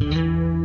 Bye.